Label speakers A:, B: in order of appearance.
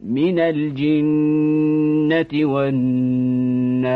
A: من الجنة والناس